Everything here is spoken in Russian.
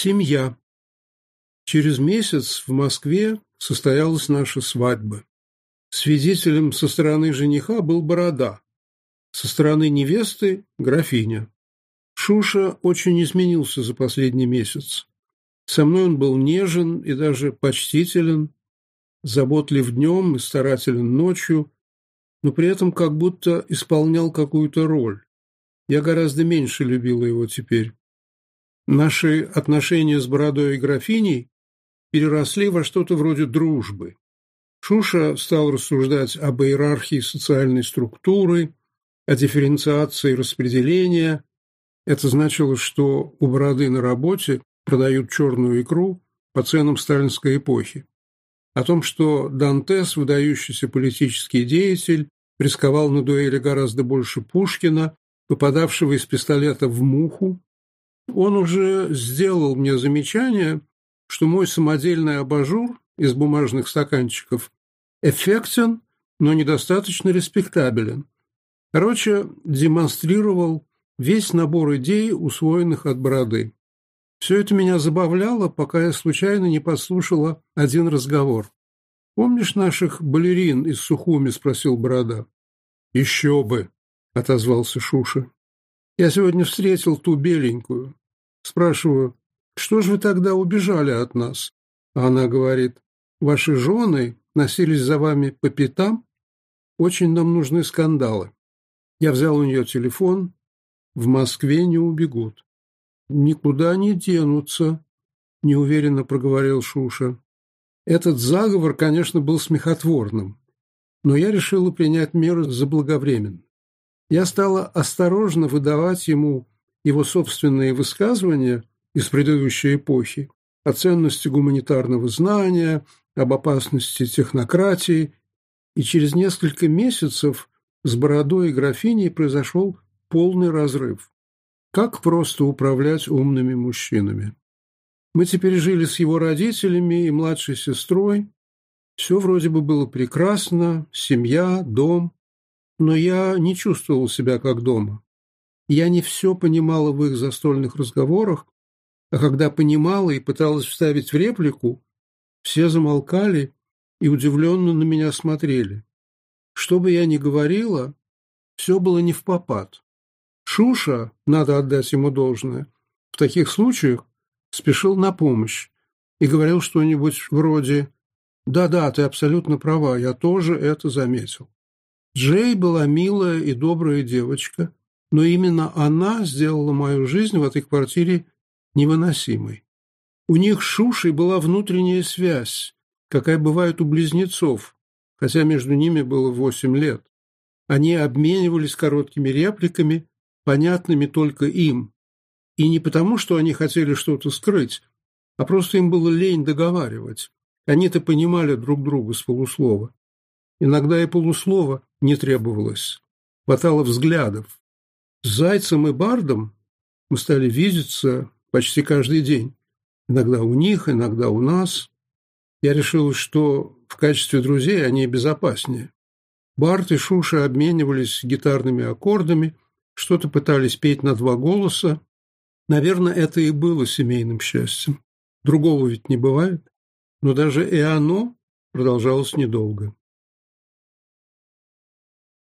Семья. Через месяц в Москве состоялась наша свадьба. Свидетелем со стороны жениха был Борода, со стороны невесты – графиня. Шуша очень изменился за последний месяц. Со мной он был нежен и даже почтителен, заботлив днем и старателен ночью, но при этом как будто исполнял какую-то роль. Я гораздо меньше любила его теперь. Наши отношения с бородой и графиней переросли во что-то вроде дружбы. Шуша стал рассуждать об иерархии социальной структуры, о дифференциации распределения. Это значило, что у бороды на работе продают черную икру по ценам сталинской эпохи. О том, что Дантес, выдающийся политический деятель, рисковал на дуэли гораздо больше Пушкина, попадавшего из пистолета в муху, он уже сделал мне замечание, что мой самодельный абажур из бумажных стаканчиков эффектен, но недостаточно респектабелен. Короче, демонстрировал весь набор идей, усвоенных от бороды. Все это меня забавляло, пока я случайно не послушала один разговор. «Помнишь наших балерин из Сухуми?» – спросил Борода. «Еще бы!» – отозвался Шуша. «Я сегодня встретил ту беленькую. Спрашиваю, что же вы тогда убежали от нас? Она говорит, ваши жены носились за вами по пятам? Очень нам нужны скандалы. Я взял у нее телефон. В Москве не убегут. Никуда не денутся, неуверенно проговорил Шуша. Этот заговор, конечно, был смехотворным, но я решила принять меры заблаговременно. Я стала осторожно выдавать ему его собственные высказывания из предыдущей эпохи о ценности гуманитарного знания, об опасности технократии, и через несколько месяцев с бородой и графиней произошел полный разрыв. Как просто управлять умными мужчинами? Мы теперь жили с его родителями и младшей сестрой. Все вроде бы было прекрасно, семья, дом. Но я не чувствовал себя как дома. Я не все понимала в их застольных разговорах, а когда понимала и пыталась вставить в реплику, все замолкали и удивленно на меня смотрели. Что бы я ни говорила, все было не в попад. Шуша, надо отдать ему должное, в таких случаях спешил на помощь и говорил что-нибудь вроде «Да-да, ты абсолютно права, я тоже это заметил». Джей была милая и добрая девочка – но именно она сделала мою жизнь в этой квартире невыносимой. У них с Шушей была внутренняя связь, какая бывает у близнецов, хотя между ними было восемь лет. Они обменивались короткими репликами, понятными только им. И не потому, что они хотели что-то скрыть, а просто им было лень договаривать. Они-то понимали друг друга с полуслова. Иногда и полуслова не требовалось. Хватало взглядов. С Зайцем и Бардом мы стали видеться почти каждый день. Иногда у них, иногда у нас. Я решил, что в качестве друзей они безопаснее. Барт и Шуша обменивались гитарными аккордами, что-то пытались петь на два голоса. Наверное, это и было семейным счастьем. Другого ведь не бывает. Но даже и оно продолжалось недолго.